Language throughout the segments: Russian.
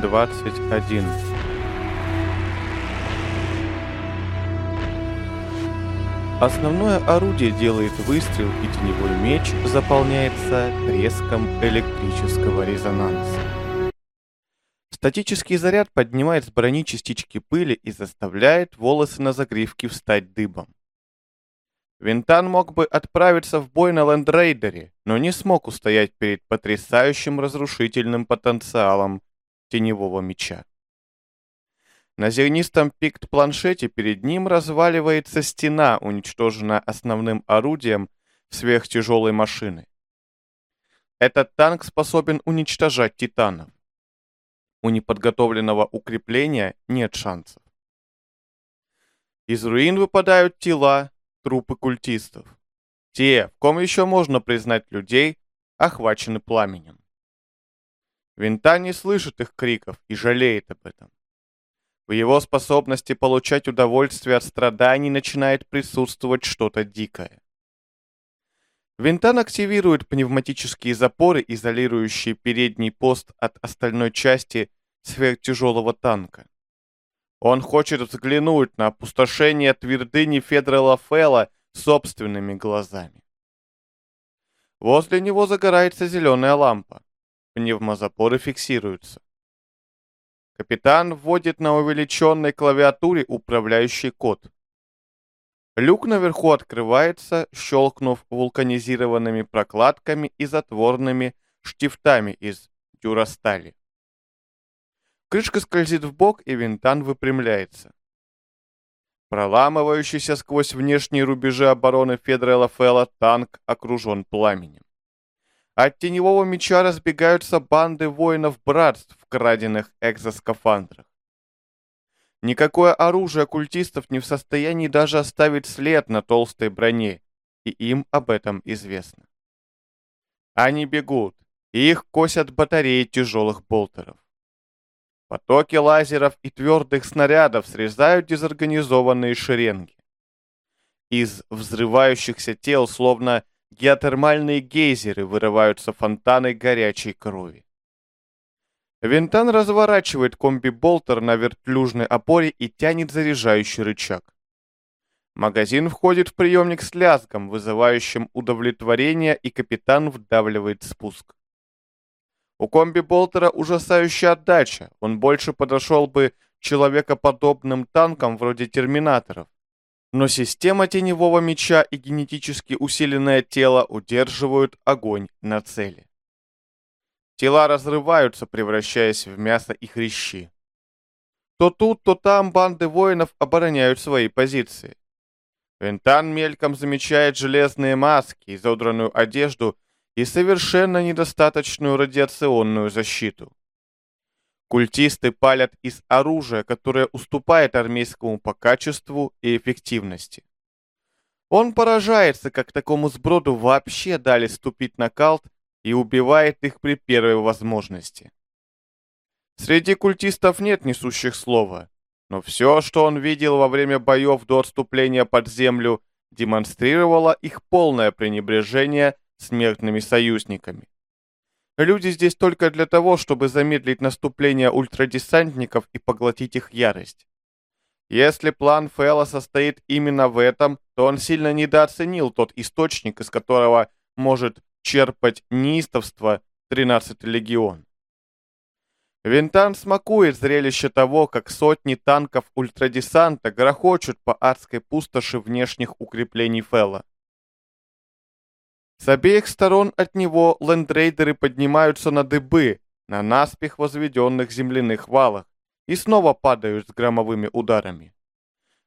21 Основное орудие делает выстрел, и теневой меч заполняется треском электрического резонанса. Статический заряд поднимает с брони частички пыли и заставляет волосы на загривке встать дыбом. Винтан мог бы отправиться в бой на Лэндрейдере, но не смог устоять перед потрясающим разрушительным потенциалом теневого меча. На зернистом пикт-планшете перед ним разваливается стена, уничтоженная основным орудием сверхтяжелой машины. Этот танк способен уничтожать титанов. У неподготовленного укрепления нет шансов. Из руин выпадают тела, трупы культистов. Те, в ком еще можно признать людей, охвачены пламенем. Винта не слышит их криков и жалеет об этом. В его способности получать удовольствие от страданий начинает присутствовать что-то дикое. Винтан активирует пневматические запоры, изолирующие передний пост от остальной части сверхтяжелого танка. Он хочет взглянуть на опустошение твердыни Федора Фелла собственными глазами. Возле него загорается зеленая лампа. Пневмозапоры фиксируются. Капитан вводит на увеличенной клавиатуре управляющий код. Люк наверху открывается, щелкнув вулканизированными прокладками и затворными штифтами из дюрастали. Крышка скользит в бок, и винтан выпрямляется. Проламывающийся сквозь внешние рубежи обороны Федора Лафела танк окружен пламенем. От теневого меча разбегаются банды воинов-братств в краденных экзоскафандрах. Никакое оружие культистов не в состоянии даже оставить след на толстой броне, и им об этом известно. Они бегут, и их косят батареи тяжелых болтеров. Потоки лазеров и твердых снарядов срезают дезорганизованные шеренги. Из взрывающихся тел, словно геотермальные гейзеры, вырываются фонтаны горячей крови. Винтан разворачивает комби-болтер на вертлюжной опоре и тянет заряжающий рычаг. Магазин входит в приемник с лязгом, вызывающим удовлетворение, и капитан вдавливает спуск. У комби-болтера ужасающая отдача. Он больше подошел бы человекоподобным танкам вроде терминаторов. Но система теневого меча и генетически усиленное тело удерживают огонь на цели. Тела разрываются, превращаясь в мясо и хрящи. То тут, то там банды воинов обороняют свои позиции. Винтан мельком замечает железные маски, изодранную одежду и совершенно недостаточную радиационную защиту. Культисты палят из оружия, которое уступает армейскому по качеству и эффективности. Он поражается, как такому сброду вообще дали ступить на калт и убивает их при первой возможности. Среди культистов нет несущих слова, но все, что он видел во время боев до отступления под землю, демонстрировало их полное пренебрежение смертными союзниками. Люди здесь только для того, чтобы замедлить наступление ультрадесантников и поглотить их ярость. Если план Фэлла состоит именно в этом, то он сильно недооценил тот источник, из которого может черпать неистовство 13-й легион. Винтан смакует зрелище того, как сотни танков ультрадесанта грохочут по адской пустоши внешних укреплений Фэлла. С обеих сторон от него лендрейдеры поднимаются на дыбы, на наспех возведенных земляных валах, и снова падают с громовыми ударами.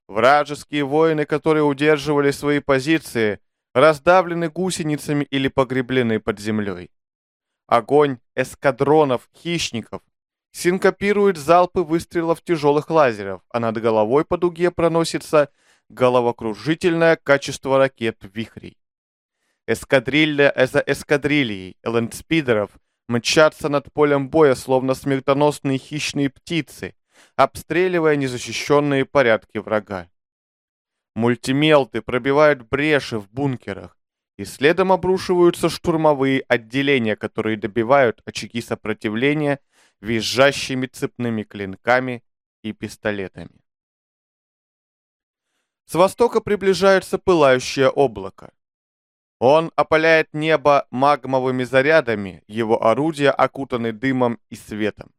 Вражеские воины, которые удерживали свои позиции, раздавлены гусеницами или погреблены под землей. Огонь эскадронов хищников синкопирует залпы выстрелов тяжелых лазеров, а над головой по дуге проносится головокружительное качество ракет вихрей. Эскадрилья за эскадрильей лэндспидеров мчатся над полем боя, словно смертоносные хищные птицы, обстреливая незащищенные порядки врага. Мультимелты пробивают бреши в бункерах, и следом обрушиваются штурмовые отделения, которые добивают очаги сопротивления визжащими цепными клинками и пистолетами. С востока приближается пылающее облако. Он опаляет небо магмовыми зарядами, его орудия окутаны дымом и светом.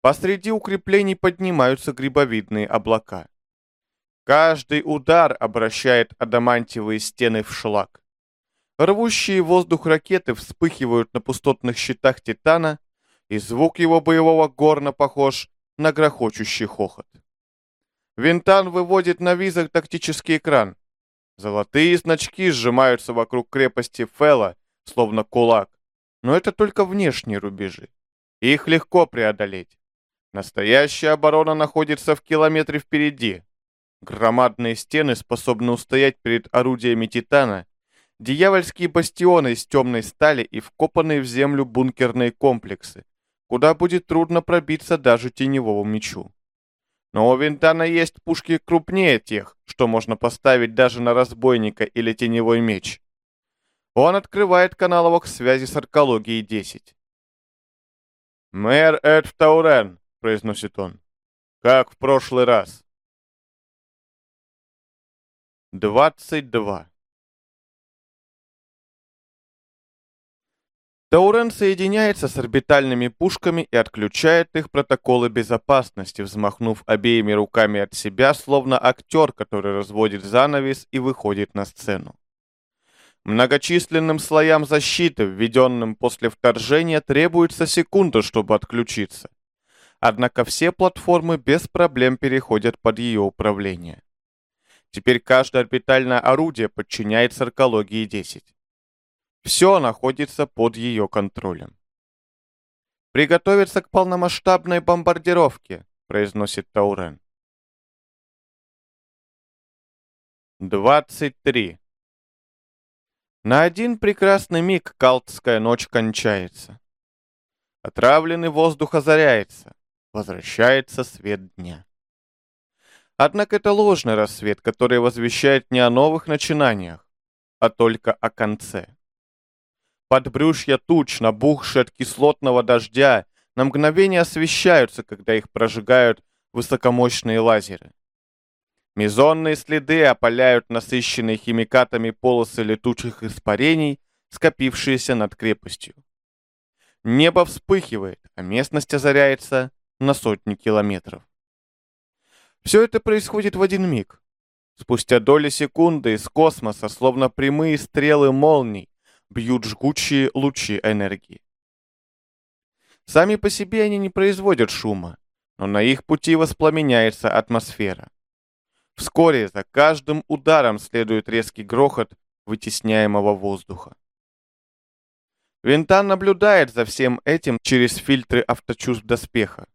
Посреди укреплений поднимаются грибовидные облака. Каждый удар обращает адамантиевые стены в шлак. Рвущие воздух ракеты вспыхивают на пустотных щитах Титана, и звук его боевого горна похож на грохочущий хохот. Винтан выводит на визор тактический экран. Золотые значки сжимаются вокруг крепости Фела, словно кулак. Но это только внешние рубежи. Их легко преодолеть. Настоящая оборона находится в километре впереди. Громадные стены способны устоять перед орудиями Титана, дьявольские бастионы из темной стали и вкопанные в землю бункерные комплексы, куда будет трудно пробиться даже теневому мечу. Но у Винтана есть пушки крупнее тех, что можно поставить даже на разбойника или теневой меч. Он открывает каналовок связи с аркологией 10. «Мэр Эд Таурен», — произносит он, — «как в прошлый раз». 22. Таурен соединяется с орбитальными пушками и отключает их протоколы безопасности, взмахнув обеими руками от себя, словно актер, который разводит занавес и выходит на сцену. Многочисленным слоям защиты, введенным после вторжения, требуется секунда, чтобы отключиться. Однако все платформы без проблем переходят под ее управление. Теперь каждое орбитальное орудие подчиняется аркологии 10. Все находится под ее контролем. «Приготовиться к полномасштабной бомбардировке», — произносит Таурен. 23. На один прекрасный миг Калтская ночь кончается. Отравленный воздух озаряется. Возвращается свет дня. Однако это ложный рассвет, который возвещает не о новых начинаниях, а только о конце. Подбрюшья туч, набухшие от кислотного дождя, на мгновение освещаются, когда их прожигают высокомощные лазеры. Мезонные следы опаляют насыщенные химикатами полосы летучих испарений, скопившиеся над крепостью. Небо вспыхивает, а местность озаряется на сотни километров. Все это происходит в один миг. Спустя доли секунды из космоса, словно прямые стрелы молний, бьют жгучие лучи энергии. Сами по себе они не производят шума, но на их пути воспламеняется атмосфера. Вскоре за каждым ударом следует резкий грохот вытесняемого воздуха. Винтан наблюдает за всем этим через фильтры авточувств доспеха.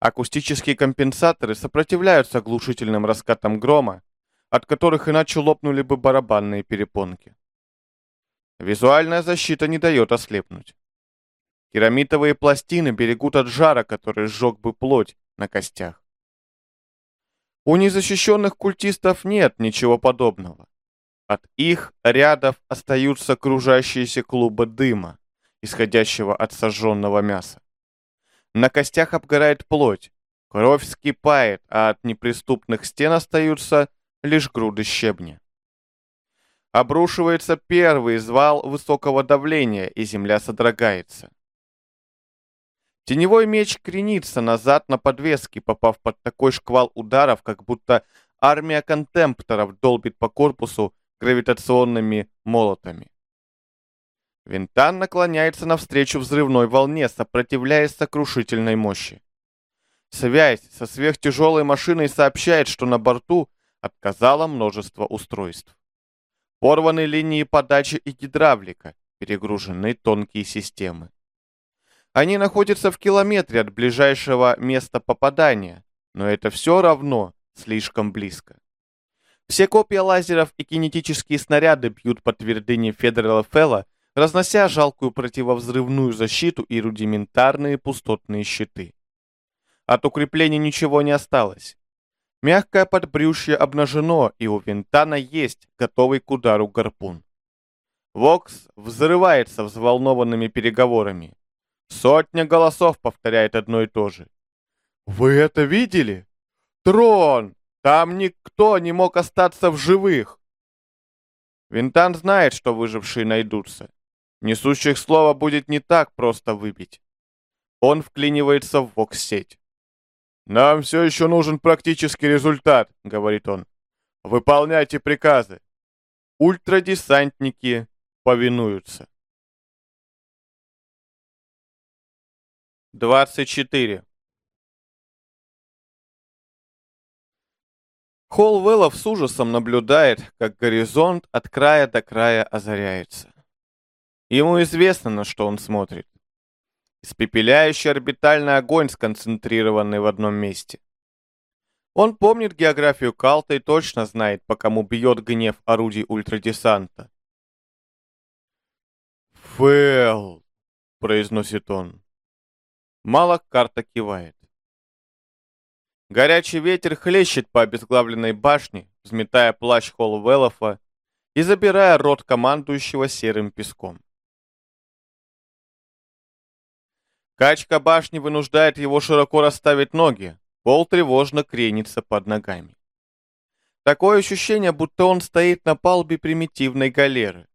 Акустические компенсаторы сопротивляются оглушительным раскатам грома, от которых иначе лопнули бы барабанные перепонки. Визуальная защита не дает ослепнуть. Керамитовые пластины берегут от жара, который сжег бы плоть на костях. У незащищенных культистов нет ничего подобного. От их рядов остаются кружащиеся клубы дыма, исходящего от сожженного мяса. На костях обгорает плоть, кровь скипает, а от неприступных стен остаются лишь груды щебня. Обрушивается первый звал высокого давления, и земля содрогается. Теневой меч кренится назад на подвеске, попав под такой шквал ударов, как будто армия контемпторов долбит по корпусу гравитационными молотами. Винтан наклоняется навстречу взрывной волне, сопротивляясь сокрушительной мощи. Связь со сверхтяжелой машиной сообщает, что на борту отказало множество устройств. Порваны линии подачи и гидравлика, перегружены тонкие системы. Они находятся в километре от ближайшего места попадания, но это все равно слишком близко. Все копья лазеров и кинетические снаряды бьют по твердыне Федерала Фелла, разнося жалкую противовзрывную защиту и рудиментарные пустотные щиты. От укрепления ничего не осталось. Мягкое подбрюшье обнажено, и у Винтана есть готовый к удару гарпун. Вокс взрывается взволнованными переговорами. Сотня голосов повторяет одно и то же. «Вы это видели? Трон! Там никто не мог остаться в живых!» Винтан знает, что выжившие найдутся. Несущих слова будет не так просто выбить. Он вклинивается в вокс-сеть. «Нам все еще нужен практический результат», — говорит он. «Выполняйте приказы». Ультрадесантники повинуются. 24. Холвеллов с ужасом наблюдает, как горизонт от края до края озаряется. Ему известно, на что он смотрит. Испепеляющий орбитальный огонь, сконцентрированный в одном месте. Он помнит географию Калта и точно знает, по кому бьет гнев орудий ультрадесанта. «Фэл!» — произносит он. Мало карта кивает. Горячий ветер хлещет по обезглавленной башне, взметая плащ Холлвеллофа и забирая рот командующего серым песком. Качка башни вынуждает его широко расставить ноги, пол тревожно кренится под ногами. Такое ощущение, будто он стоит на палубе примитивной галеры.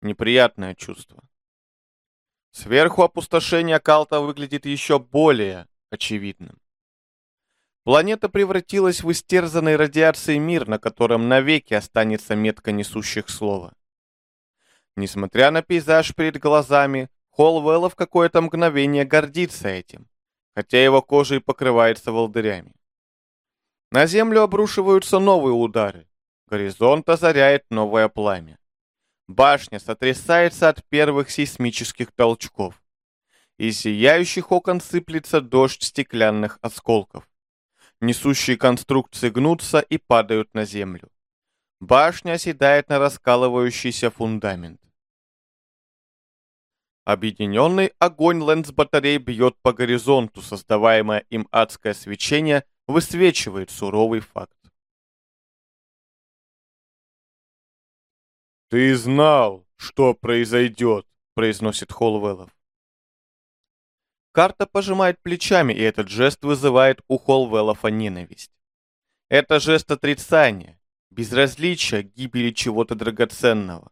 Неприятное чувство. Сверху опустошение Калта выглядит еще более очевидным. Планета превратилась в истерзанный радиацией мир, на котором навеки останется метка несущих слова. Несмотря на пейзаж перед глазами, Холвелла в какое-то мгновение гордится этим, хотя его кожа и покрывается волдырями. На землю обрушиваются новые удары. Горизонт озаряет новое пламя. Башня сотрясается от первых сейсмических толчков. Из сияющих окон сыплется дождь стеклянных осколков. Несущие конструкции гнутся и падают на землю. Башня оседает на раскалывающийся фундамент. Объединенный огонь лэнс-батарей бьет по горизонту, создаваемое им адское свечение высвечивает суровый факт. «Ты знал, что произойдет», — произносит Холвеллов. Карта пожимает плечами, и этот жест вызывает у Холвеллофа ненависть. Это жест отрицания, безразличия гибели чего-то драгоценного.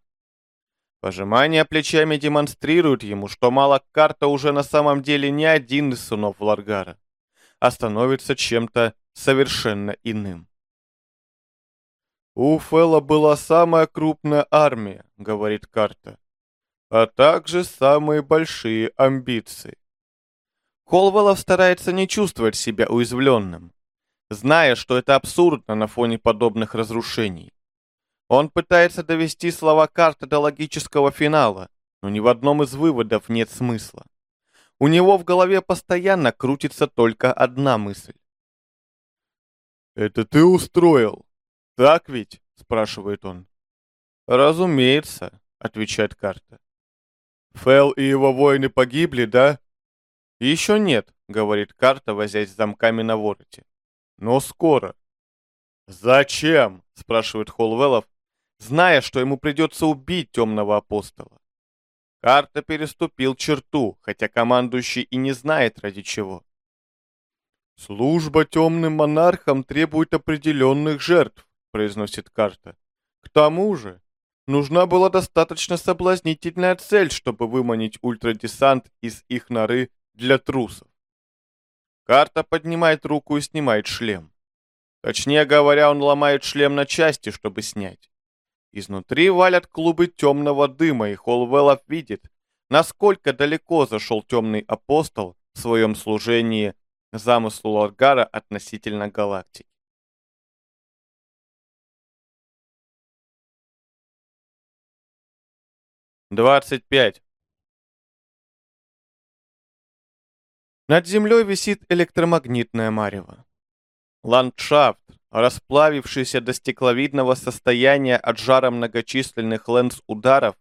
Пожимание плечами демонстрирует ему, что Малак-карта уже на самом деле не один из сынов Ларгара, а становится чем-то совершенно иным. «У Фэлла была самая крупная армия», — говорит карта, «а также самые большие амбиции». Холвеллов старается не чувствовать себя уязвленным, зная, что это абсурдно на фоне подобных разрушений. Он пытается довести слова карты до логического финала, но ни в одном из выводов нет смысла. У него в голове постоянно крутится только одна мысль. «Это ты устроил? Так ведь?» — спрашивает он. «Разумеется», — отвечает карта. «Фэл и его воины погибли, да?» «Еще нет», — говорит карта, возясь замками на вороте. «Но скоро». «Зачем?» — спрашивает Холвеллов, зная, что ему придется убить темного апостола. Карта переступил черту, хотя командующий и не знает ради чего. «Служба темным монархам требует определенных жертв», — произносит карта. «К тому же, нужна была достаточно соблазнительная цель, чтобы выманить ультрадесант из их норы для трусов». Карта поднимает руку и снимает шлем. Точнее говоря, он ломает шлем на части, чтобы снять. Изнутри валят клубы темного дыма, и Холвеллов видит, насколько далеко зашел темный апостол в своем служении замыслу Ларгара относительно галактики. Двадцать пять. Над землей висит электромагнитное марево. Ландшафт, расплавившийся до стекловидного состояния от жара многочисленных ленс-ударов,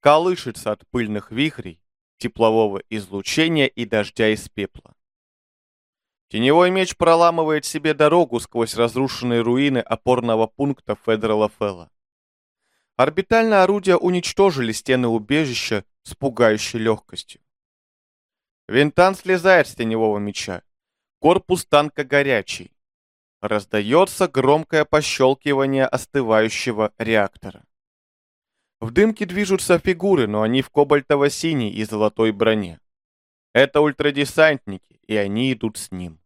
колышется от пыльных вихрей, теплового излучения и дождя из пепла. Теневой меч проламывает себе дорогу сквозь разрушенные руины опорного пункта Федерала Фелла. Орбитальные орудия уничтожили стены убежища с пугающей легкостью. Винтан слезает с теневого меча. Корпус танка горячий. Раздается громкое пощелкивание остывающего реактора. В дымке движутся фигуры, но они в кобальтово-синей и золотой броне. Это ультрадесантники, и они идут с ним.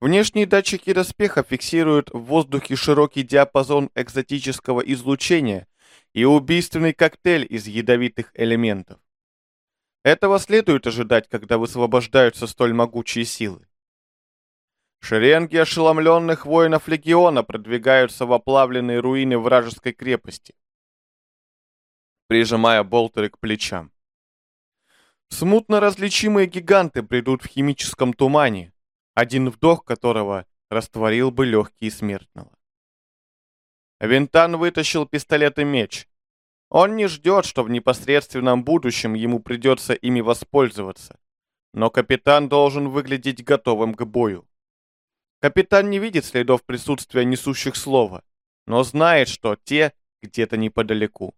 Внешние датчики доспеха фиксируют в воздухе широкий диапазон экзотического излучения и убийственный коктейль из ядовитых элементов. Этого следует ожидать, когда высвобождаются столь могучие силы. Шеренги ошеломленных воинов легиона продвигаются в оплавленные руины вражеской крепости, прижимая болтеры к плечам. Смутно различимые гиганты бредут в химическом тумане, один вдох которого растворил бы легкие смертного. Винтан вытащил пистолет и меч. Он не ждет, что в непосредственном будущем ему придется ими воспользоваться. Но капитан должен выглядеть готовым к бою. Капитан не видит следов присутствия несущих слова, но знает, что те где-то неподалеку.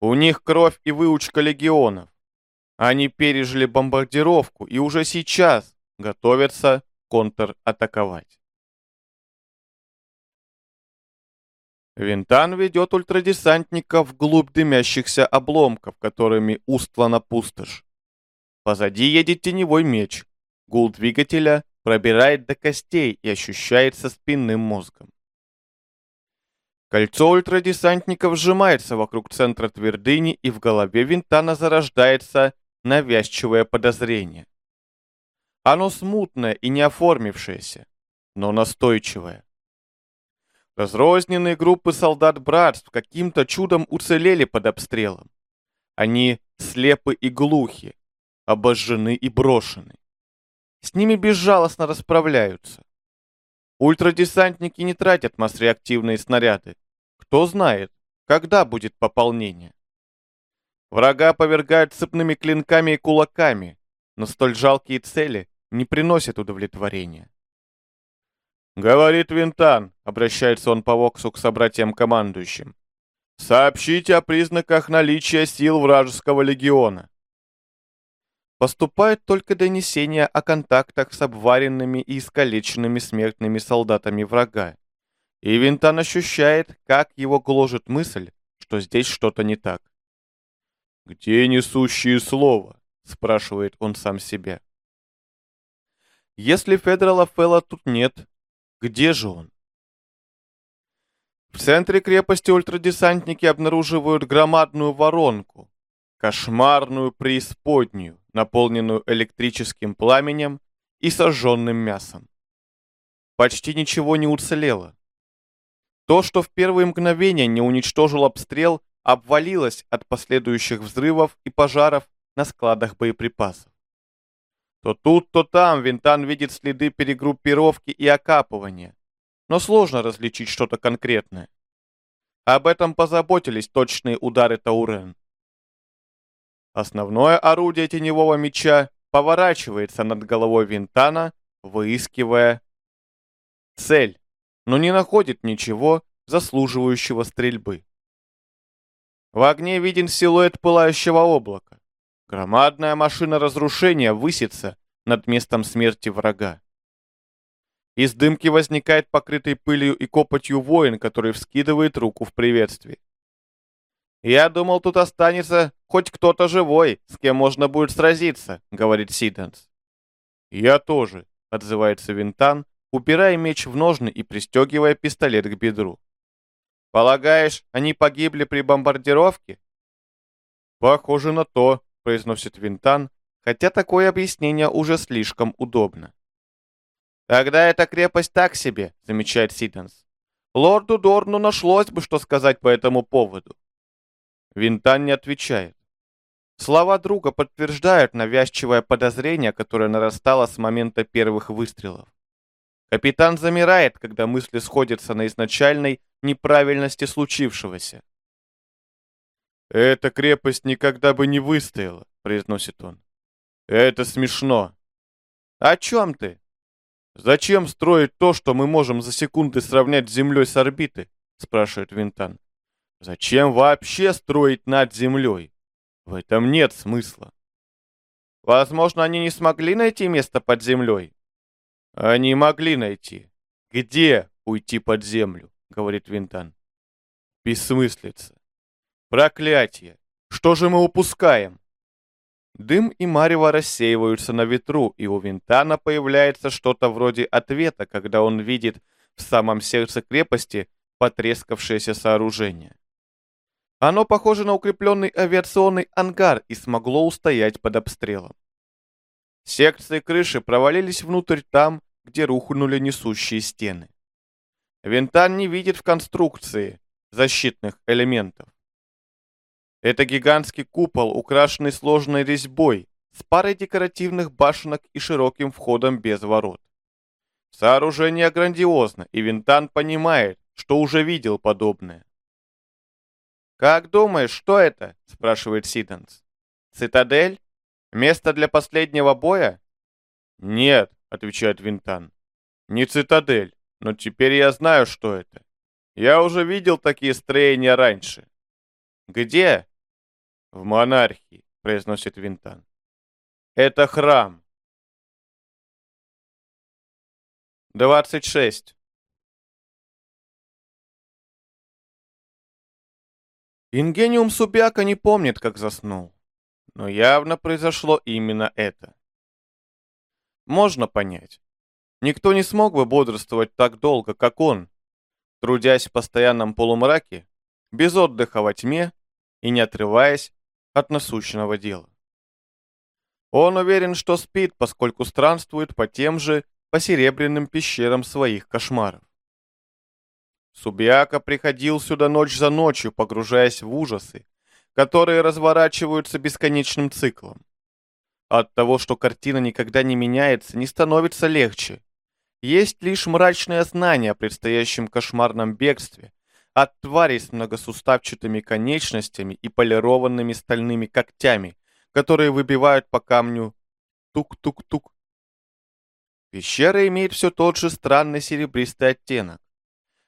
У них кровь и выучка легионов. Они пережили бомбардировку и уже сейчас готовятся контратаковать. Винтан ведет ультрадесантников вглубь дымящихся обломков, которыми устлана пустошь. Позади едет теневой меч. Гул двигателя пробирает до костей и ощущается спинным мозгом. Кольцо ультрадесантников сжимается вокруг центра твердыни, и в голове Винтана зарождается навязчивое подозрение. Оно смутное и не оформившееся, но настойчивое. Разрозненные группы солдат братств каким-то чудом уцелели под обстрелом. Они слепы и глухи, обожжены и брошены. С ними безжалостно расправляются. Ультрадесантники не тратят масс-реактивные снаряды. Кто знает, когда будет пополнение. Врага повергают цепными клинками и кулаками, но столь жалкие цели не приносят удовлетворения. «Говорит Винтан», — обращается он по Воксу к собратьям-командующим. «Сообщите о признаках наличия сил вражеского легиона». Поступает только донесение о контактах с обваренными и искалеченными смертными солдатами врага. И Винтан ощущает, как его гложет мысль, что здесь что-то не так. «Где несущие слово?» — спрашивает он сам себя. Если Федора Фелла тут нет, где же он? В центре крепости ультрадесантники обнаруживают громадную воронку, кошмарную преисподнюю, наполненную электрическим пламенем и сожженным мясом. Почти ничего не уцелело. То, что в первые мгновения не уничтожил обстрел, обвалилось от последующих взрывов и пожаров на складах боеприпасов. То тут, то там Винтан видит следы перегруппировки и окапывания, но сложно различить что-то конкретное. Об этом позаботились точные удары Таурен. Основное орудие теневого меча поворачивается над головой Винтана, выискивая цель, но не находит ничего, заслуживающего стрельбы. В огне виден силуэт пылающего облака. Громадная машина разрушения высится над местом смерти врага. Из дымки возникает покрытый пылью и копотью воин, который вскидывает руку в приветствии. «Я думал, тут останется хоть кто-то живой, с кем можно будет сразиться», — говорит Сиденс. «Я тоже», — отзывается Винтан, упирая меч в ножны и пристегивая пистолет к бедру. «Полагаешь, они погибли при бомбардировке?» «Похоже на то», произносит Винтан, хотя такое объяснение уже слишком удобно. «Тогда эта крепость так себе», — замечает Сиденс. «Лорду Дорну нашлось бы, что сказать по этому поводу». Винтан не отвечает. Слова друга подтверждают навязчивое подозрение, которое нарастало с момента первых выстрелов. Капитан замирает, когда мысли сходятся на изначальной неправильности случившегося. «Эта крепость никогда бы не выстояла», — произносит он. «Это смешно». «О чем ты?» «Зачем строить то, что мы можем за секунды сравнять с Землей с орбиты?» — спрашивает Винтан. «Зачем вообще строить над Землей? В этом нет смысла». Возможно, они не смогли найти место под землей. Они могли найти. Где уйти под землю? Говорит Винтан. Бессмыслица. Проклятие. Что же мы упускаем? Дым и марево рассеиваются на ветру, и у Винтана появляется что-то вроде ответа, когда он видит в самом сердце крепости потрескавшееся сооружение. Оно похоже на укрепленный авиационный ангар и смогло устоять под обстрелом. Секции крыши провалились внутрь там, где рухнули несущие стены. Винтан не видит в конструкции защитных элементов. Это гигантский купол, украшенный сложной резьбой, с парой декоративных башенок и широким входом без ворот. Сооружение грандиозно, и Винтан понимает, что уже видел подобное. «Как думаешь, что это?» — спрашивает Сиденс. «Цитадель? Место для последнего боя?» «Нет», — отвечает Винтан. «Не цитадель, но теперь я знаю, что это. Я уже видел такие строения раньше». «Где?» «В монархии», — произносит Винтан. «Это храм». 26. Ингениум Субяка не помнит, как заснул. Но явно произошло именно это. Можно понять. Никто не смог бы бодрствовать так долго, как он, трудясь в постоянном полумраке, без отдыха во тьме и не отрываясь от насущного дела. Он уверен, что спит, поскольку странствует по тем же посеребряным пещерам своих кошмаров. Субиака приходил сюда ночь за ночью, погружаясь в ужасы, которые разворачиваются бесконечным циклом. От того, что картина никогда не меняется, не становится легче. Есть лишь мрачное знание о предстоящем кошмарном бегстве от тварей с многосуставчатыми конечностями и полированными стальными когтями, которые выбивают по камню тук-тук-тук. Пещера имеет все тот же странный серебристый оттенок.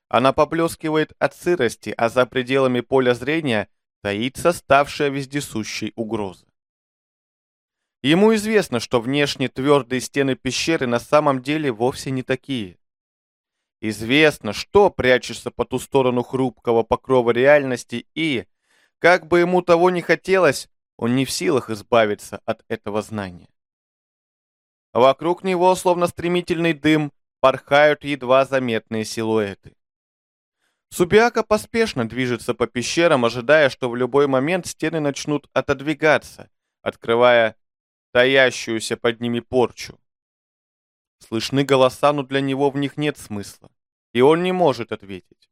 Она поблескивает от сырости, а за пределами поля зрения таится ставшая вездесущей угроза. Ему известно, что внешне твердые стены пещеры на самом деле вовсе не такие. Известно, что прячется по ту сторону хрупкого покрова реальности и, как бы ему того не хотелось, он не в силах избавиться от этого знания. Вокруг него, словно стремительный дым, порхают едва заметные силуэты. Субиака поспешно движется по пещерам, ожидая, что в любой момент стены начнут отодвигаться, открывая таящуюся под ними порчу. Слышны голоса, но для него в них нет смысла, и он не может ответить.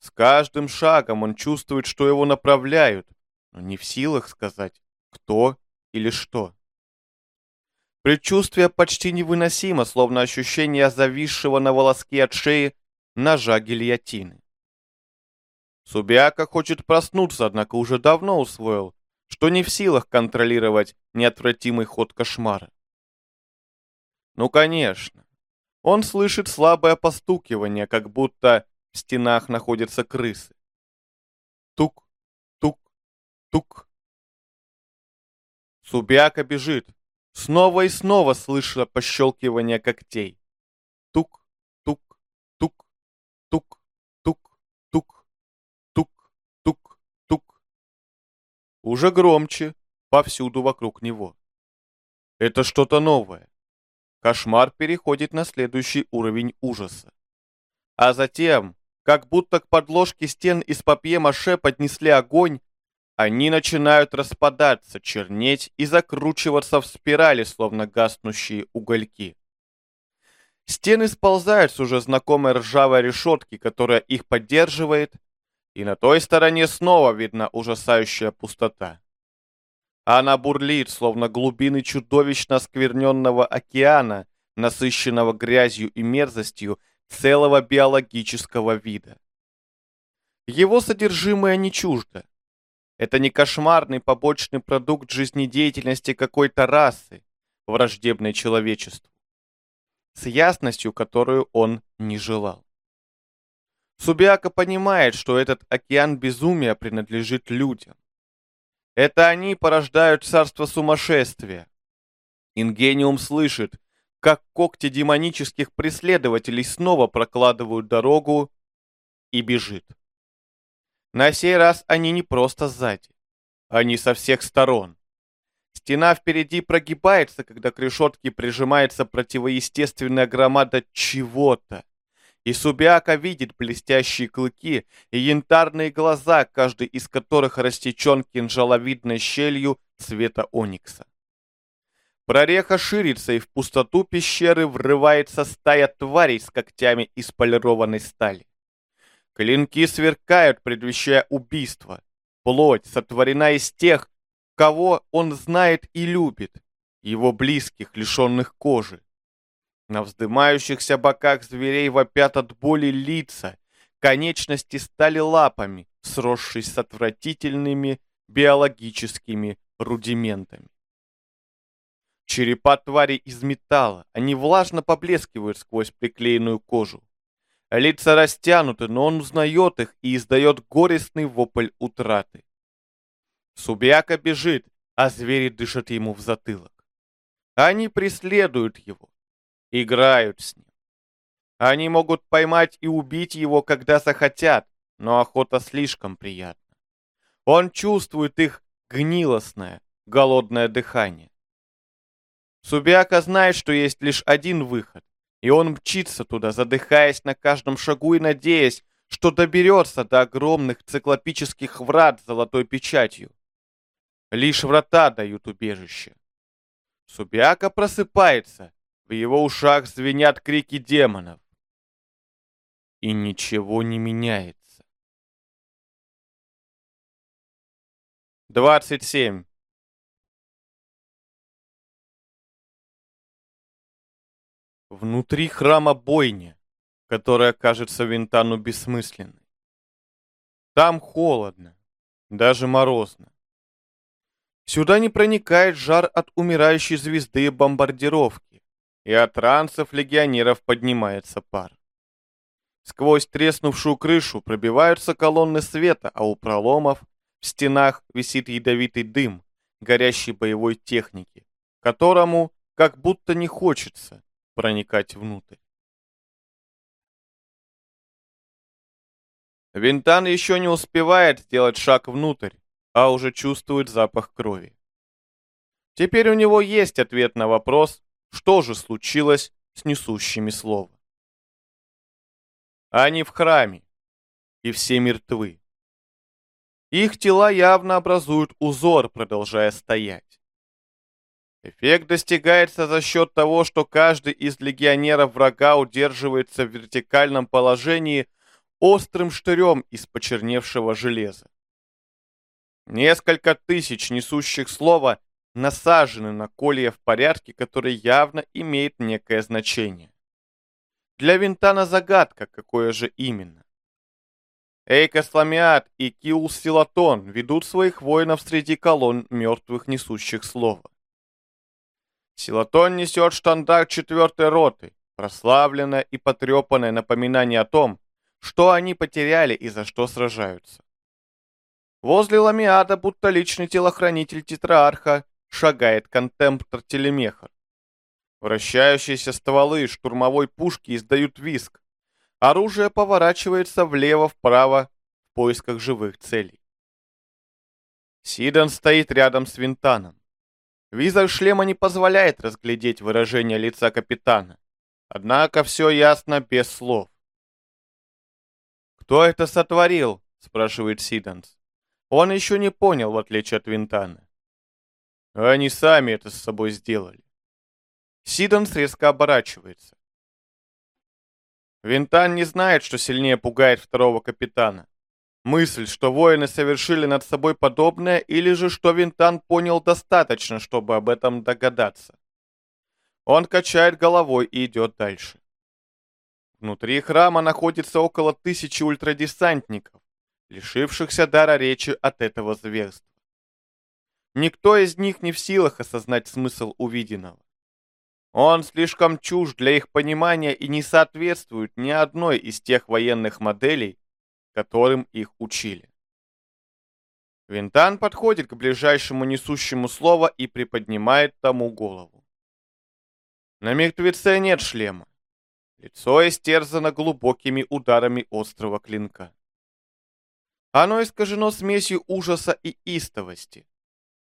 С каждым шагом он чувствует, что его направляют, но не в силах сказать, кто или что. Предчувствие почти невыносимо, словно ощущение зависшего на волоске от шеи ножа гильотины. Субиака хочет проснуться, однако уже давно усвоил, что не в силах контролировать неотвратимый ход кошмара. Ну, конечно. Он слышит слабое постукивание, как будто в стенах находятся крысы. Тук, тук, тук. Субиака бежит, снова и снова слыша пощелкивание когтей. Тук, тук, тук, тук, Уже громче, повсюду вокруг него. Это что-то новое. Кошмар переходит на следующий уровень ужаса. А затем, как будто к подложке стен из папье-маше поднесли огонь, они начинают распадаться, чернеть и закручиваться в спирали, словно гаснущие угольки. Стены сползают с уже знакомой ржавой решетки, которая их поддерживает, и на той стороне снова видна ужасающая пустота. Она бурлит, словно глубины чудовищно оскверненного океана, насыщенного грязью и мерзостью целого биологического вида. Его содержимое не чуждо. Это не кошмарный побочный продукт жизнедеятельности какой-то расы, враждебной человечеству, с ясностью, которую он не желал. Субиака понимает, что этот океан безумия принадлежит людям. Это они порождают царство сумасшествия, Ингениум слышит, как когти демонических преследователей снова прокладывают дорогу и бежит. На сей раз они не просто сзади, они со всех сторон. Стена впереди прогибается, когда к решетке прижимается противоестественная громада чего-то. И Субиака видит блестящие клыки и янтарные глаза, каждый из которых растечен кинжаловидной щелью цвета оникса. Прореха ширится, и в пустоту пещеры врывается стая тварей с когтями из полированной стали. Клинки сверкают, предвещая убийство. Плоть сотворена из тех, кого он знает и любит, его близких, лишенных кожи. На вздымающихся боках зверей вопят от боли лица, конечности стали лапами, сросшись с отвратительными биологическими рудиментами. Черепа твари из металла, они влажно поблескивают сквозь приклеенную кожу. Лица растянуты, но он узнает их и издает горестный вопль утраты. Субьяка бежит, а звери дышат ему в затылок. Они преследуют его, играют с ним. Они могут поймать и убить его, когда захотят, но охота слишком приятна. Он чувствует их гнилостное, голодное дыхание. Субиака знает, что есть лишь один выход, и он мчится туда, задыхаясь на каждом шагу и надеясь, что доберется до огромных циклопических врат с золотой печатью. Лишь врата дают убежище. Субиака просыпается, в его ушах звенят крики демонов. И ничего не меняется. 27. Внутри храма бойня, которая кажется Винтану бессмысленной. Там холодно, даже морозно. Сюда не проникает жар от умирающей звезды бомбардировки, и от ранцев легионеров поднимается пар. Сквозь треснувшую крышу пробиваются колонны света, а у проломов в стенах висит ядовитый дым горящей боевой техники, которому как будто не хочется проникать внутрь. Винтан еще не успевает сделать шаг внутрь, а уже чувствует запах крови. Теперь у него есть ответ на вопрос, что же случилось с несущими слово. Они в храме, и все мертвы. Их тела явно образуют узор, продолжая стоять. Эффект достигается за счет того, что каждый из легионеров врага удерживается в вертикальном положении острым штырем из почерневшего железа. Несколько тысяч несущих слова насажены на колья в порядке, который явно имеет некое значение. Для Винтана загадка, какое же именно. Эйкосламиат и Киул-Силатон ведут своих воинов среди колонн мертвых несущих слова. Силатон несет штандарт четвертой роты, прославленное и потрепанное напоминание о том, что они потеряли и за что сражаются. Возле ламиада, будто личный телохранитель тетраарха, шагает контемптор телемеха. Вращающиеся стволы штурмовой пушки издают виск. Оружие поворачивается влево-вправо в поисках живых целей. Сидан стоит рядом с Винтаном. Визор шлема не позволяет разглядеть выражение лица капитана. Однако все ясно без слов. «Кто это сотворил?» — спрашивает Сиданс. Он еще не понял, в отличие от Винтана. Они сами это с собой сделали. Сидонс резко оборачивается. Винтан не знает, что сильнее пугает второго капитана. Мысль, что воины совершили над собой подобное, или же что Винтан понял достаточно, чтобы об этом догадаться. Он качает головой и идет дальше. Внутри храма находится около тысячи ультрадесантников, лишившихся дара речи от этого зверства. Никто из них не в силах осознать смысл увиденного. Он слишком чужд для их понимания и не соответствует ни одной из тех военных моделей, которым их учили. Винтан подходит к ближайшему несущему слово и приподнимает тому голову. На мертвеце нет шлема. Лицо истерзано глубокими ударами острого клинка. Оно искажено смесью ужаса и истовости.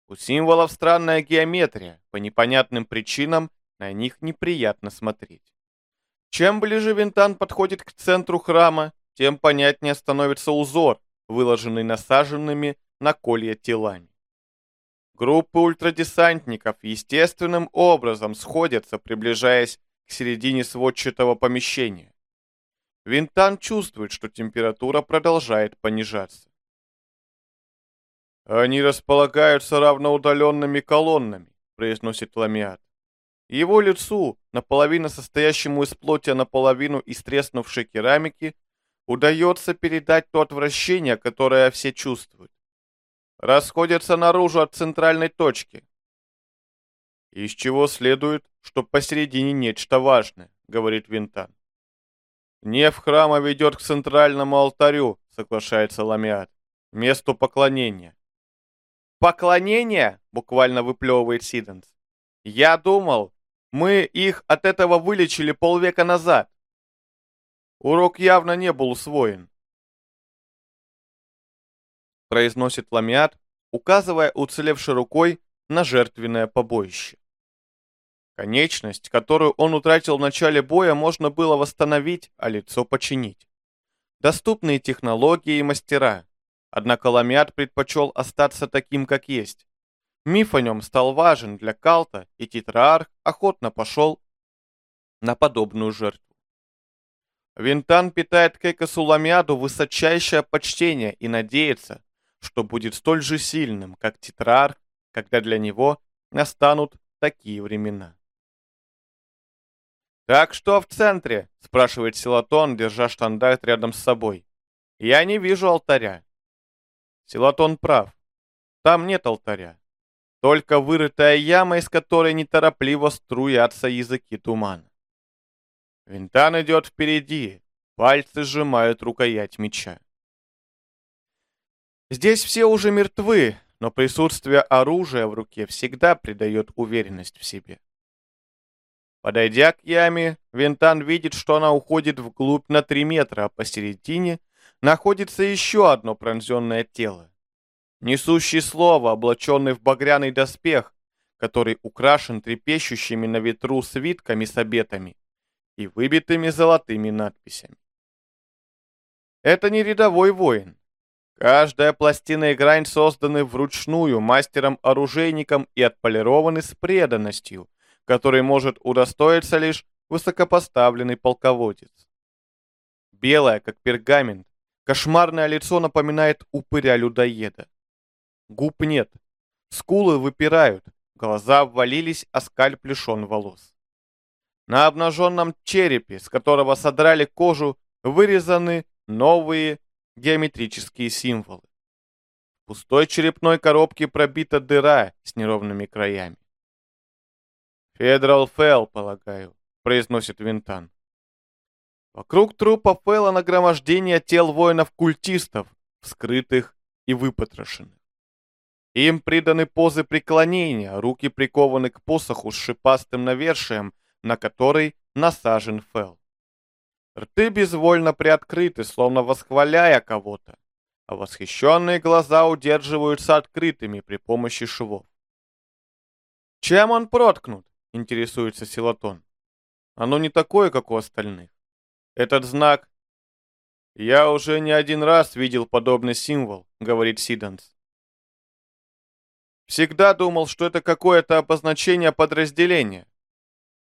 У символов странная геометрия, по непонятным причинам на них неприятно смотреть. Чем ближе Винтан подходит к центру храма, тем понятнее становится узор, выложенный насаженными на колья телами. Группы ультрадесантников естественным образом сходятся, приближаясь к середине сводчатого помещения. Винтан чувствует, что температура продолжает понижаться. «Они располагаются равноудаленными колоннами», — произносит Ламиат. Его лицу, наполовину состоящему из плоти, а наполовину из треснувшей керамики, удается передать то отвращение, которое все чувствуют. Расходятся наружу от центральной точки. Из чего следует, что посередине нечто важное, говорит Винтан. Неф храма ведет к центральному алтарю, соглашается Ламиат, месту поклонения. Поклонение? Буквально выплевывает Сиденс. Я думал, мы их от этого вылечили полвека назад. Урок явно не был усвоен. Произносит Ламиат, указывая уцелевшей рукой на жертвенное побоище. Конечность, которую он утратил в начале боя, можно было восстановить, а лицо починить. Доступные технологии и мастера. Однако Ламиат предпочел остаться таким, как есть. Миф о нем стал важен для Калта, и Титраарх охотно пошел на подобную жертву. Винтан питает к Экосу Ламиаду высочайшее почтение и надеется, что будет столь же сильным, как Титраарх, когда для него настанут такие времена. «Так что в центре?» — спрашивает Силатон, держа штандарт рядом с собой. «Я не вижу алтаря». Силатон прав. Там нет алтаря. Только вырытая яма, из которой неторопливо струятся языки тумана. Винтан идет впереди, пальцы сжимают рукоять меча. Здесь все уже мертвы, но присутствие оружия в руке всегда придает уверенность в себе. Подойдя к яме, Винтан видит, что она уходит вглубь на 3 метра, а посередине находится еще одно пронзенное тело. Несущий слово, облаченный в багряный доспех, который украшен трепещущими на ветру свитками с обетами, и выбитыми золотыми надписями. Это не рядовой воин. Каждая пластина и грань созданы вручную мастером-оружейником и отполированы с преданностью, которой может удостоиться лишь высокопоставленный полководец. Белое, как пергамент, кошмарное лицо напоминает упыря-людоеда. Губ нет, скулы выпирают, глаза ввалились, а скальп лишен волос. На обнаженном черепе, с которого содрали кожу, вырезаны новые геометрические символы. В пустой черепной коробке пробита дыра с неровными краями. «Федерал Фелл, полагаю», — произносит Винтан. Вокруг трупа Фелла нагромождение тел воинов-культистов, вскрытых и выпотрошенных. Им приданы позы преклонения, руки прикованы к посоху с шипастым навершием, на который насажен фел. Рты безвольно приоткрыты, словно восхваляя кого-то, а восхищенные глаза удерживаются открытыми при помощи швов. «Чем он проткнут?» — интересуется Силатон. «Оно не такое, как у остальных. Этот знак...» «Я уже не один раз видел подобный символ», — говорит Сиданс. «Всегда думал, что это какое-то обозначение подразделения,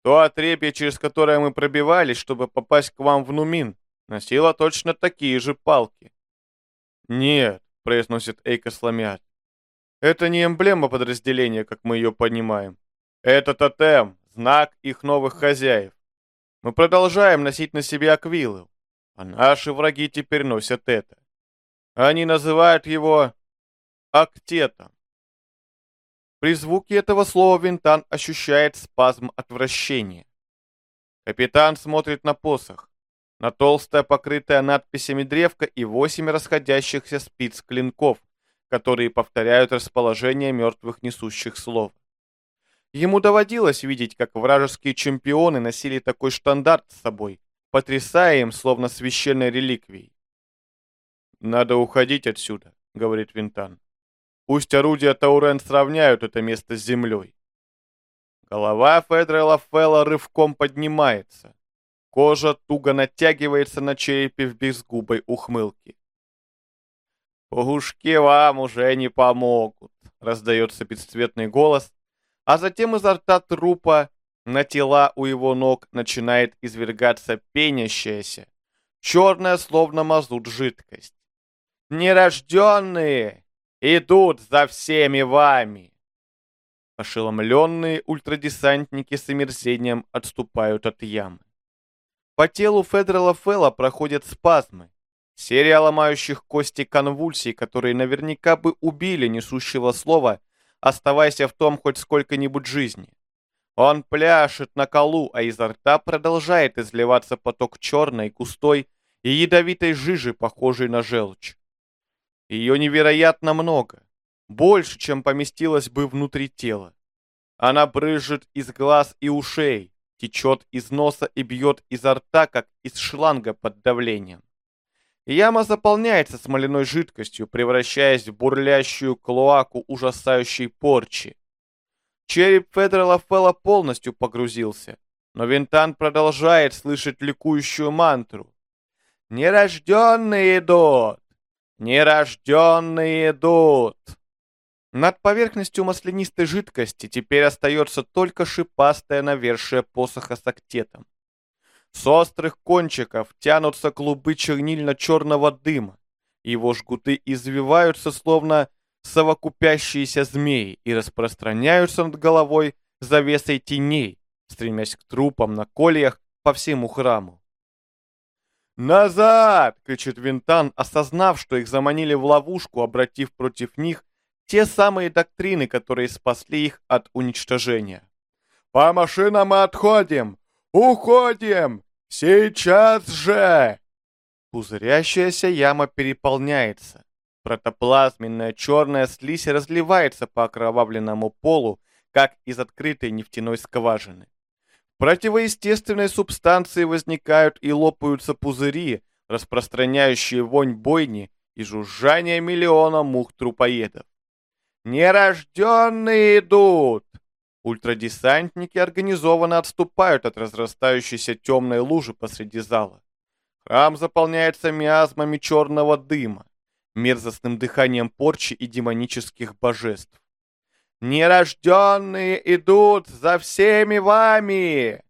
то отрепье, через которое мы пробивались, чтобы попасть к вам в Нумин, носило точно такие же палки. Нет, произносит Эйка Сламиат. Это не эмблема подразделения, как мы ее понимаем. Это тотем, знак их новых хозяев. Мы продолжаем носить на себе аквилы, а наши враги теперь носят это. Они называют его актетом. При звуке этого слова Винтан ощущает спазм отвращения. Капитан смотрит на посох, на толстое покрытое надписями древко и восемь расходящихся спиц клинков, которые повторяют расположение мертвых несущих слов. Ему доводилось видеть, как вражеские чемпионы носили такой штандарт с собой, потрясая им, словно священной реликвией. «Надо уходить отсюда», — говорит Винтан. «Пусть орудия Таурен сравняют это место с землей». Голова Федра Лафелла рывком поднимается. Кожа туго натягивается на черепе в безгубой ухмылке. «Пушки вам уже не помогут», — раздается бесцветный голос, а затем изо рта трупа на тела у его ног начинает извергаться пенящаяся, черная, словно мазут, жидкость. «Нерожденные идут за всеми вами!» Ошеломленные ультрадесантники с омерзением отступают от ямы. По телу Федерала Фелла проходят спазмы, серия ломающих кости конвульсий, которые наверняка бы убили несущего слова, оставайся в том хоть сколько-нибудь жизни. Он пляшет на колу, а изо рта продолжает изливаться поток черной, густой и ядовитой жижи, похожей на желчь. Ее невероятно много, больше, чем поместилось бы внутри тела. Она брызжет из глаз и ушей, течет из носа и бьет изо рта, как из шланга под давлением. Яма заполняется смоляной жидкостью, превращаясь в бурлящую клоаку ужасающей порчи. Череп Федора Лафелла полностью погрузился, но Винтан продолжает слышать ликующую мантру. «Нерожденные идут! Нерожденные идут!» Над поверхностью маслянистой жидкости теперь остается только шипастое навершие посоха с актетом. С острых кончиков тянутся клубы чернильно-черного дыма. Его жгуты извиваются, словно совокупящиеся змеи, и распространяются над головой завесой теней, стремясь к трупам на кольях по всему храму. «Назад!» — кричит Винтан, осознав, что их заманили в ловушку, обратив против них те самые доктрины, которые спасли их от уничтожения. «По машинам мы отходим! Уходим! Сейчас же!» Пузырящаяся яма переполняется. Протоплазменная черная слизь разливается по окровавленному полу, как из открытой нефтяной скважины. Противоестественные субстанции возникают и лопаются пузыри, распространяющие вонь бойни и жужжание миллиона мух-трупоедов. «Нерожденные идут!» Ультрадесантники организованно отступают от разрастающейся темной лужи посреди зала. Храм заполняется миазмами черного дыма, мерзостным дыханием порчи и демонических божеств. «Нерожденные идут за всеми вами!»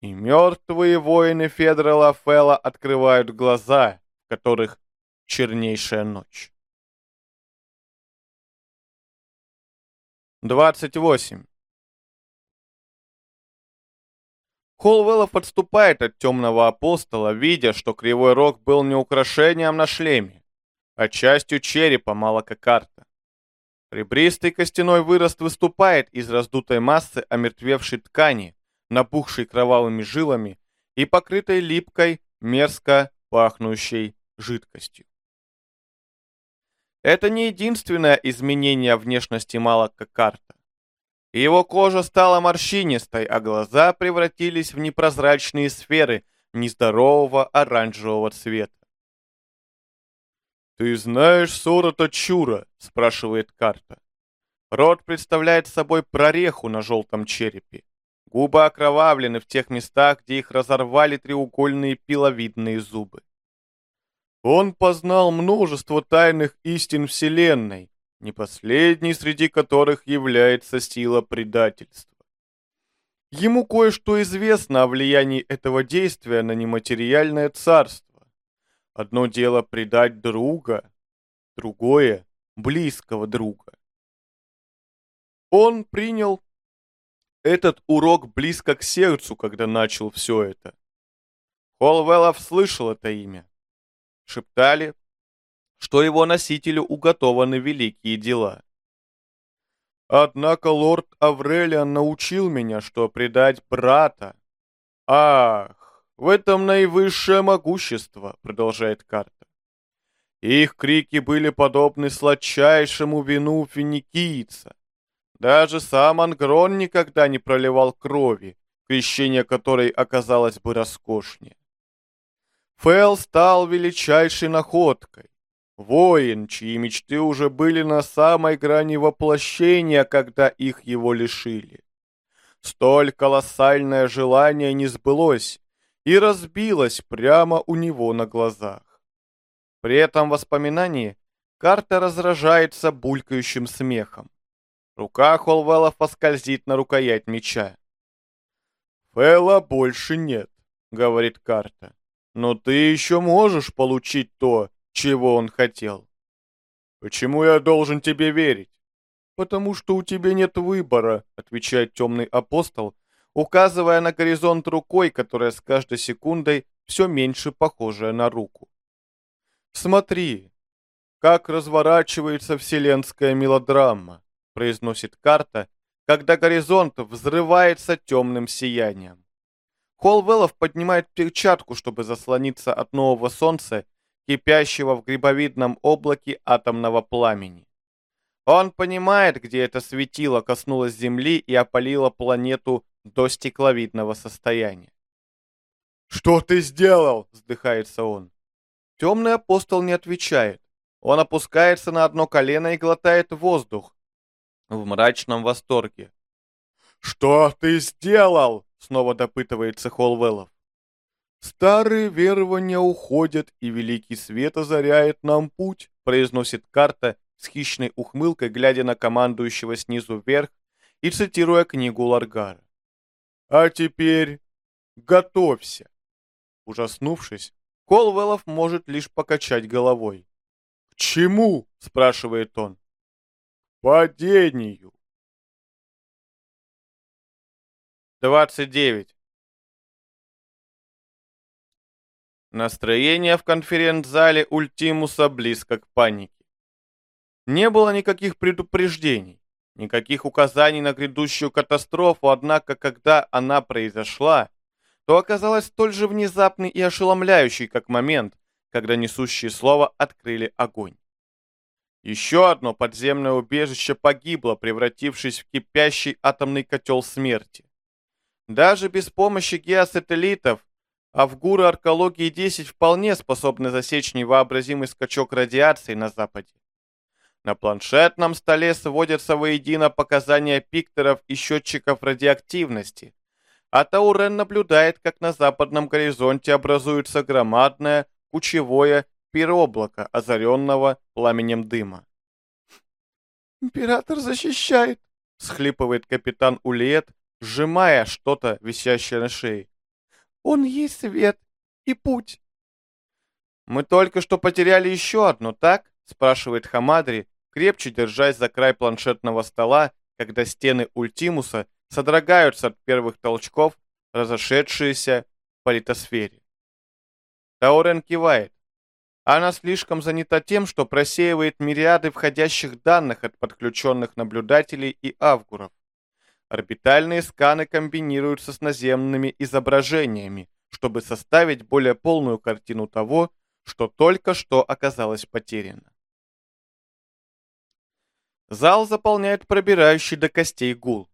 И мертвые воины Федора Лафела открывают глаза, в которых чернейшая ночь. 28. Холвеллов подступает от темного апостола, видя, что кривой рог был не украшением на шлеме, а частью черепа Малакакарта. Ребристый костяной вырост выступает из раздутой массы омертвевшей ткани, напухшей кровавыми жилами и покрытой липкой, мерзко пахнущей жидкостью. Это не единственное изменение внешности Малака Карта. Его кожа стала морщинистой, а глаза превратились в непрозрачные сферы нездорового оранжевого цвета. «Ты знаешь Сорота Чура?» — спрашивает Карта. Рот представляет собой прореху на желтом черепе. Губы окровавлены в тех местах, где их разорвали треугольные пиловидные зубы. Он познал множество тайных истин Вселенной, не последней среди которых является сила предательства. Ему кое-что известно о влиянии этого действия на нематериальное царство. Одно дело предать друга, другое — близкого друга. Он принял этот урок близко к сердцу, когда начал все это. Холвеллов слышал это имя шептали, что его носителю уготованы великие дела. Однако лорд Аврелиан научил меня, что предать брата... Ах, в этом наивысшее могущество, продолжает карта. Их крики были подобны сладчайшему вину финикийца. Даже сам Ангрон никогда не проливал крови, крещение которой оказалось бы роскошнее. Фэл стал величайшей находкой. Воин, чьи мечты уже были на самой грани воплощения, когда их его лишили. Столь колоссальное желание не сбылось и разбилось прямо у него на глазах. При этом воспоминании карта разражается булькающим смехом. Рука Холвелла поскользит на рукоять меча. «Фэлла больше нет», — говорит карта. «Но ты еще можешь получить то, чего он хотел». «Почему я должен тебе верить?» «Потому что у тебя нет выбора», — отвечает темный апостол, указывая на горизонт рукой, которая с каждой секундой все меньше похожая на руку. «Смотри, как разворачивается вселенская мелодрама произносит карта, когда горизонт взрывается темным сиянием. Холвеллов поднимает перчатку, чтобы заслониться от нового солнца, кипящего в грибовидном облаке атомного пламени. Он понимает, где это светило коснулось Земли и опалило планету до стекловидного состояния. «Что ты сделал?» — вздыхается он. Темный апостол не отвечает. Он опускается на одно колено и глотает воздух, в мрачном восторге. «Что ты сделал?» — снова допытывается Холвеллов. «Старые верования уходят, и великий свет озаряет нам путь», — произносит карта с хищной ухмылкой, глядя на командующего снизу вверх и цитируя книгу Ларгара. «А теперь готовься!» Ужаснувшись, Холвеллов может лишь покачать головой. «К чему?» — спрашивает он падению. 29. Настроение в конференц-зале Ультимуса близко к панике. Не было никаких предупреждений, никаких указаний на грядущую катастрофу, однако, когда она произошла, то оказалась столь же внезапной и ошеломляющей, как момент, когда несущие слова открыли огонь. Еще одно подземное убежище погибло, превратившись в кипящий атомный котел смерти. Даже без помощи геосателлитов Авгуры Аркологии-10 вполне способны засечь невообразимый скачок радиации на Западе. На планшетном столе сводятся воедино показания пикторов и счетчиков радиоактивности, а Таурен наблюдает, как на западном горизонте образуется громадное кучевое пироблака, озаренного пламенем дыма. «Император защищает!» — схлипывает капитан Улиет, сжимая что-то, висящее на шее. «Он есть свет и путь!» «Мы только что потеряли еще одно, так?» — спрашивает Хамадри, крепче держась за край планшетного стола, когда стены Ультимуса содрогаются от первых толчков, разошедшиеся по литосфере. Таурен кивает. Она слишком занята тем, что просеивает мириады входящих данных от подключенных наблюдателей и авгуров. Орбитальные сканы комбинируются с наземными изображениями, чтобы составить более полную картину того, что только что оказалось потеряно. Зал заполняет пробирающий до костей гул.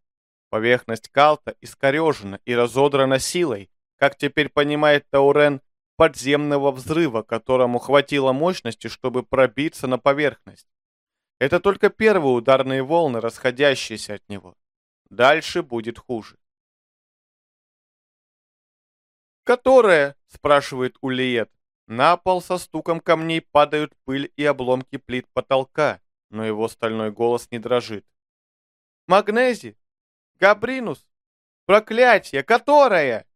Поверхность Калта искорежена и разодрана силой, как теперь понимает Таурен, подземного взрыва, которому хватило мощности, чтобы пробиться на поверхность. Это только первые ударные волны, расходящиеся от него. Дальше будет хуже. «Которая?» — спрашивает Улиет. На пол со стуком камней падают пыль и обломки плит потолка, но его стальной голос не дрожит. «Магнези? Габринус? Проклятие! Которая?»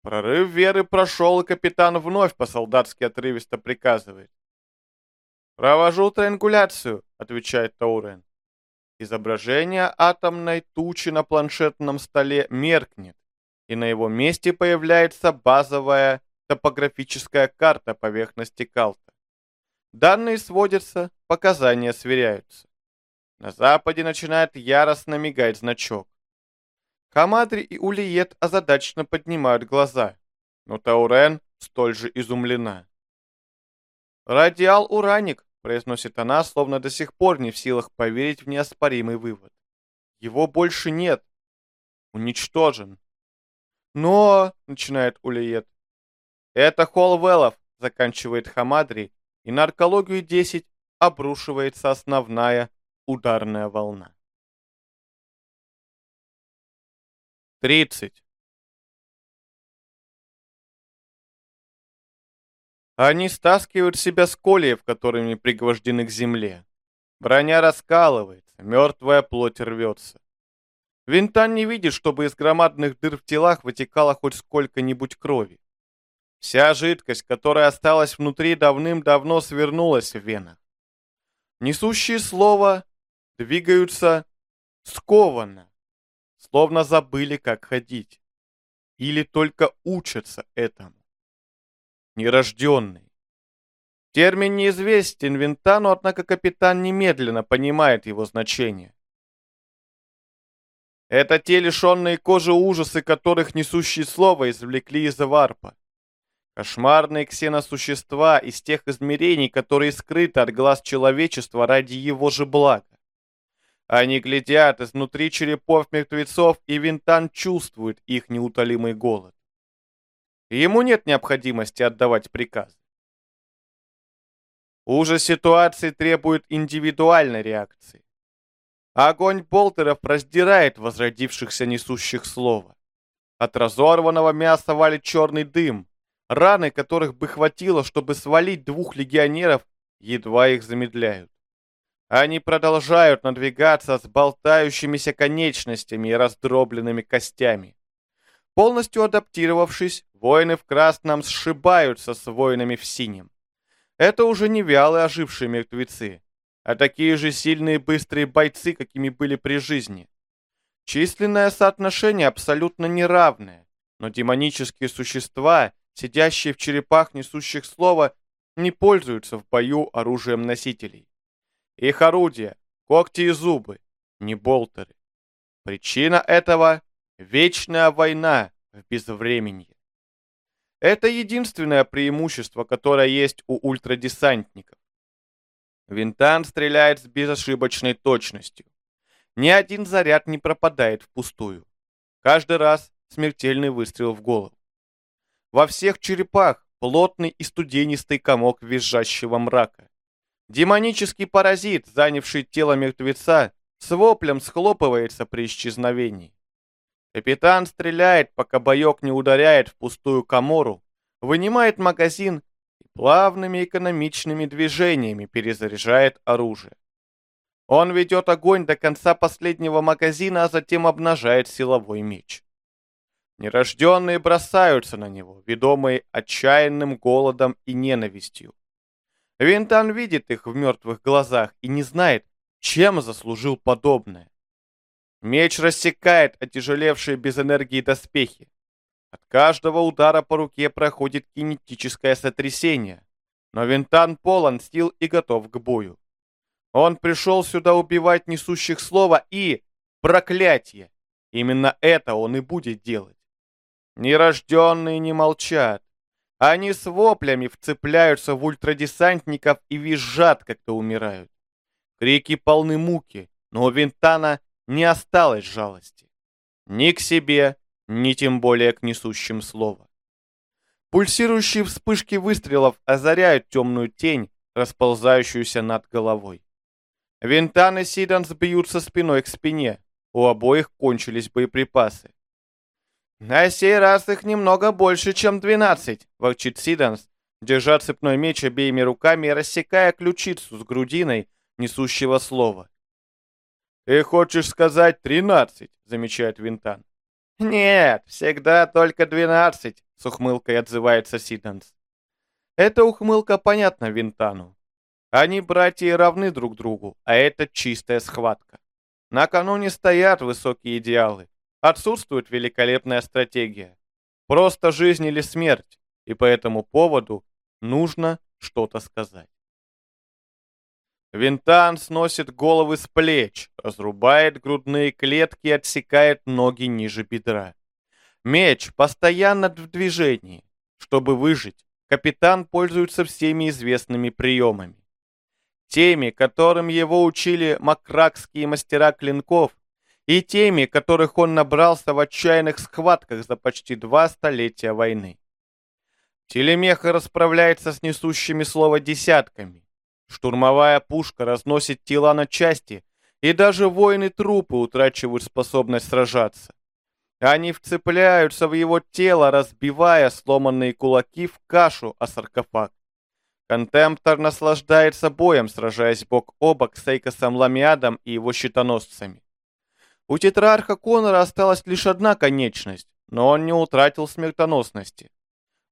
Прорыв веры прошел, и капитан вновь по-солдатски отрывисто приказывает. «Провожу триангуляцию», — отвечает Таурен. Изображение атомной тучи на планшетном столе меркнет, и на его месте появляется базовая топографическая карта поверхности Калта. Данные сводятся, показания сверяются. На западе начинает яростно мигать значок. Хамадри и Улиет озадаченно поднимают глаза, но Таурен столь же изумлена. «Радиал Ураник», — произносит она, словно до сих пор не в силах поверить в неоспоримый вывод. Его больше нет. Уничтожен. Но, начинает Улиет. Это Холвеллов, заканчивает Хамадри, и на аркологию 10 обрушивается основная ударная волна. 30. Они стаскивают себя с колеев, которыми пригвождены к земле. Броня раскалывается, мертвая плоть рвется. Винтан не видит, чтобы из громадных дыр в телах вытекала хоть сколько-нибудь крови. Вся жидкость, которая осталась внутри, давным-давно свернулась в венах. Несущие слово двигаются скованно, словно забыли, как ходить. Или только учатся этому. Нерожденный. Термин неизвестен Винтану, однако капитан немедленно понимает его значение. Это те лишенные кожи ужасы, которых несущие слово извлекли из варпа. Кошмарные ксеносущества из тех измерений, которые скрыты от глаз человечества ради его же блага. Они глядят изнутри черепов мертвецов, и Винтан чувствует их неутолимый голод. Ему нет необходимости отдавать приказы. Ужас ситуации требует индивидуальной реакции. Огонь болтеров раздирает возродившихся несущих слова. От разорванного мяса валит черный дым, раны которых бы хватило, чтобы свалить двух легионеров, едва их замедляют. Они продолжают надвигаться с болтающимися конечностями и раздробленными костями. Полностью адаптировавшись, воины в красном сшибаются с воинами в синем. Это уже не вялые ожившие мертвецы, а такие же сильные быстрые бойцы, какими были при жизни. Численное соотношение абсолютно неравное, но демонические существа, сидящие в черепах несущих слова, не пользуются в бою оружием носителей. Их орудия, когти и зубы, не болтеры. Причина этого — вечная война в безвременье. Это единственное преимущество, которое есть у ультрадесантников. Винтан стреляет с безошибочной точностью. Ни один заряд не пропадает впустую. Каждый раз смертельный выстрел в голову. Во всех черепах плотный и студенистый комок визжащего мрака. Демонический паразит, занявший тело мертвеца, с воплем схлопывается при исчезновении. Капитан стреляет, пока боек не ударяет в пустую комору, вынимает магазин и плавными экономичными движениями перезаряжает оружие. Он ведет огонь до конца последнего магазина, а затем обнажает силовой меч. Нерожденные бросаются на него, ведомые отчаянным голодом и ненавистью. Винтан видит их в мертвых глазах и не знает, чем заслужил подобное. Меч рассекает отяжелевшие без энергии доспехи. От каждого удара по руке проходит кинетическое сотрясение, но Винтан полон сил и готов к бою. Он пришел сюда убивать несущих слова и... проклятие! Именно это он и будет делать. Нерожденные не молчат. Они с воплями вцепляются в ультрадесантников и визжат, когда умирают. Крики полны муки, но у Винтана не осталось жалости. Ни к себе, ни тем более к несущим слово. Пульсирующие вспышки выстрелов озаряют темную тень, расползающуюся над головой. Винтан и Сиданс бьются спиной к спине. У обоих кончились боеприпасы. «На сей раз их немного больше, чем двенадцать», — ворчит Сиданс, держа цепной меч обеими руками и рассекая ключицу с грудиной несущего слова. «Ты хочешь сказать тринадцать?» — замечает Винтан. «Нет, всегда только двенадцать», — с ухмылкой отзывается Сиданс. Эта ухмылка понятна Винтану. Они братья равны друг другу, а это чистая схватка. На кону не стоят высокие идеалы. Отсутствует великолепная стратегия. Просто жизнь или смерть, и по этому поводу нужно что-то сказать. Винтан сносит головы с плеч, разрубает грудные клетки и отсекает ноги ниже бедра. Меч постоянно в движении. Чтобы выжить, капитан пользуется всеми известными приемами. Теми, которым его учили макракские мастера клинков, и теми, которых он набрался в отчаянных схватках за почти два столетия войны. Телемеха расправляется с несущими слово десятками. Штурмовая пушка разносит тела на части, и даже воины-трупы утрачивают способность сражаться. Они вцепляются в его тело, разбивая сломанные кулаки в кашу о саркофаг. Контемптор наслаждается боем, сражаясь бок о бок с Эйкосом Ламиадом и его щитоносцами. У тетрарха Конора осталась лишь одна конечность, но он не утратил смертоносности.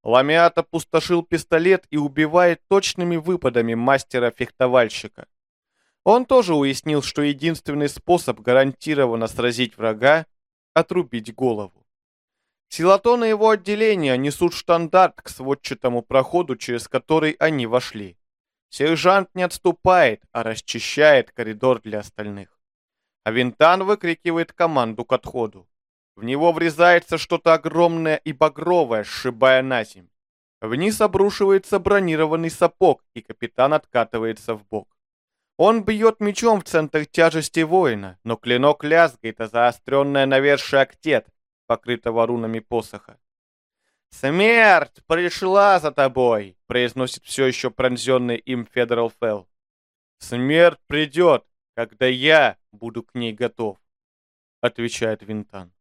Ламиат опустошил пистолет и убивает точными выпадами мастера-фехтовальщика. Он тоже уяснил, что единственный способ гарантированно сразить врага — отрубить голову. Силатон и его отделения несут штандарт к сводчатому проходу, через который они вошли. Сержант не отступает, а расчищает коридор для остальных. А Винтан выкрикивает команду к отходу. В него врезается что-то огромное и багровое, сшибая на земь. Вниз обрушивается бронированный сапог, и капитан откатывается в бок. Он бьет мечом в центр тяжести воина, но клинок лязгает, а заостренное навершие актет, покрытого рунами посоха. «Смерть пришла за тобой!» — произносит все еще пронзенный им Федерал Фелл. «Смерть придет, когда я буду к ней готов», — отвечает Винтан.